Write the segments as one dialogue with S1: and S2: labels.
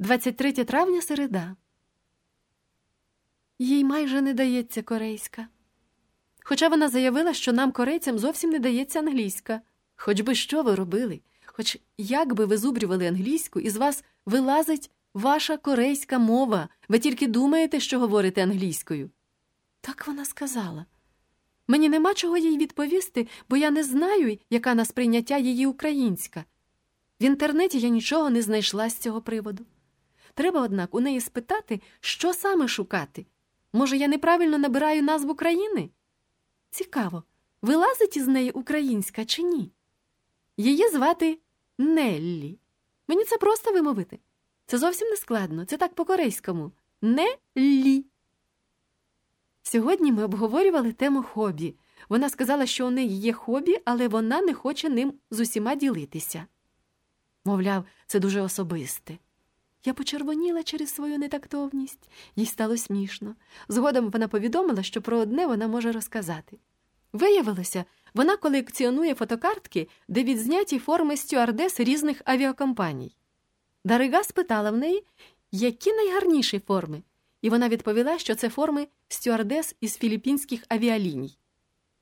S1: 23 травня середа. Їй майже не дається корейська. Хоча вона заявила, що нам, корейцям, зовсім не дається англійська. Хоч би що ви робили, хоч як би ви зубрювали англійську, із вас вилазить ваша корейська мова. Ви тільки думаєте, що говорите англійською. Так вона сказала. Мені нема чого їй відповісти, бо я не знаю, яка на сприйняття її українська. В інтернеті я нічого не знайшла з цього приводу. Треба, однак, у неї спитати, що саме шукати. Може, я неправильно набираю назву країни? Цікаво, вилазить із неї українська чи ні? Її звати Неллі. Мені це просто вимовити. Це зовсім не складно, це так по-корейському. Неллі. Сьогодні ми обговорювали тему хобі. Вона сказала, що у неї є хобі, але вона не хоче ним з усіма ділитися. Мовляв, це дуже особисте. Я почервоніла через свою нетактовність, їй стало смішно. Згодом вона повідомила, що про одне вона може розказати. Виявилося, вона колекціонує фотокартки, де відзняті форми стюардес різних авіакомпаній. Дарига спитала в неї, які найгарніші форми, і вона відповіла, що це форми стюардес із філіппінських авіаліній.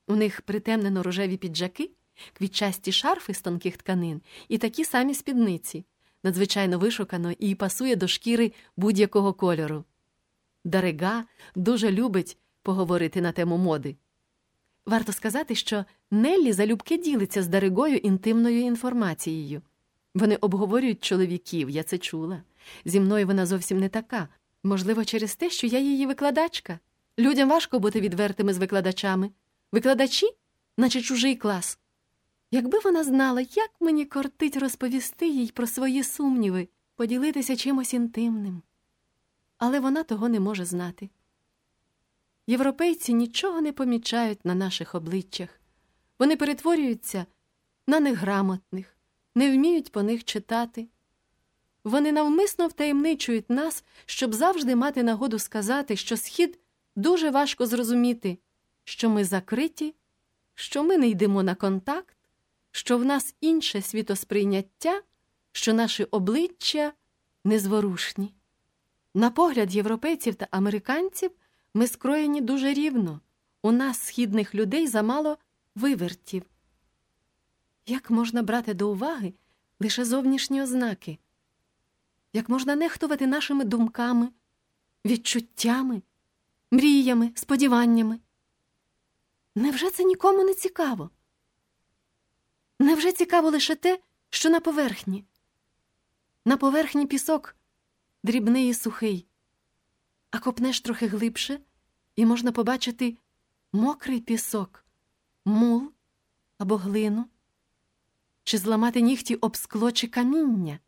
S1: У них притемнено рожеві піджаки, квітчасті шарфи з тонких тканин і такі самі спідниці, надзвичайно вишукано і пасує до шкіри будь-якого кольору. Дарига дуже любить поговорити на тему моди. Варто сказати, що Неллі залюбки ділиться з Даригою інтимною інформацією. Вони обговорюють чоловіків, я це чула. Зі мною вона зовсім не така. Можливо, через те, що я її викладачка. Людям важко бути відвертими з викладачами. Викладачі, наче чужий клас. Якби вона знала, як мені кортить розповісти їй про свої сумніви, поділитися чимось інтимним. Але вона того не може знати. Європейці нічого не помічають на наших обличчях. Вони перетворюються на неграмотних, не вміють по них читати. Вони навмисно втаємничують нас, щоб завжди мати нагоду сказати, що схід дуже важко зрозуміти, що ми закриті, що ми не йдемо на контакт, що в нас інше світосприйняття, що наші обличчя незворушні. На погляд європейців та американців ми скроєні дуже рівно. У нас, східних людей, замало вивертів. Як можна брати до уваги лише зовнішні ознаки? Як можна нехтувати нашими думками, відчуттями, мріями, сподіваннями? Невже це нікому не цікаво? Невже цікаво лише те, що на поверхні? На поверхні пісок дрібний і сухий, а копнеш трохи глибше, і можна побачити мокрий пісок, мул або глину, чи зламати нігті об скло чи каміння.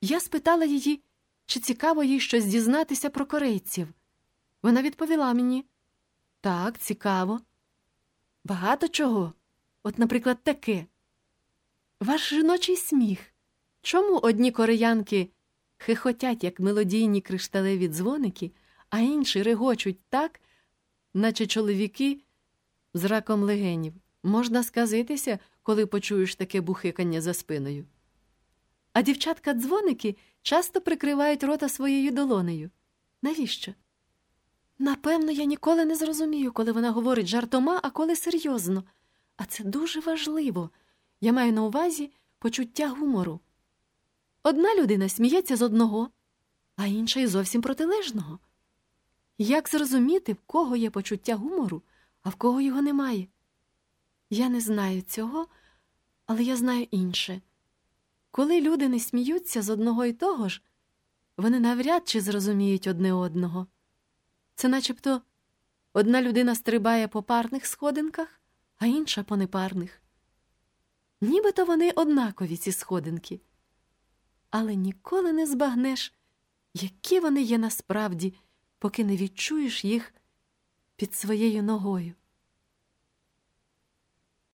S1: Я спитала її, чи цікаво їй щось дізнатися про корейців. Вона відповіла мені так, цікаво. Багато чого. От, наприклад, таке. Ваш жіночий сміх. Чому одні кореянки хихотять, як мелодійні кришталеві дзвоники, а інші регочуть так, наче чоловіки з раком легенів? Можна сказитися, коли почуєш таке бухикання за спиною. А дівчатка дзвоники часто прикривають рота своєю долонею. Навіщо? Напевно, я ніколи не зрозумію, коли вона говорить жартома, а коли серйозно. А це дуже важливо. Я маю на увазі почуття гумору. Одна людина сміється з одного, а інша й зовсім протилежного. Як зрозуміти, в кого є почуття гумору, а в кого його немає? Я не знаю цього, але я знаю інше. Коли люди не сміються з одного і того ж, вони навряд чи зрозуміють одне одного. Це начебто одна людина стрибає по парних сходинках, а інша по непарних. Нібито вони однакові ці сходинки, але ніколи не збагнеш, які вони є насправді, поки не відчуєш їх під своєю ногою.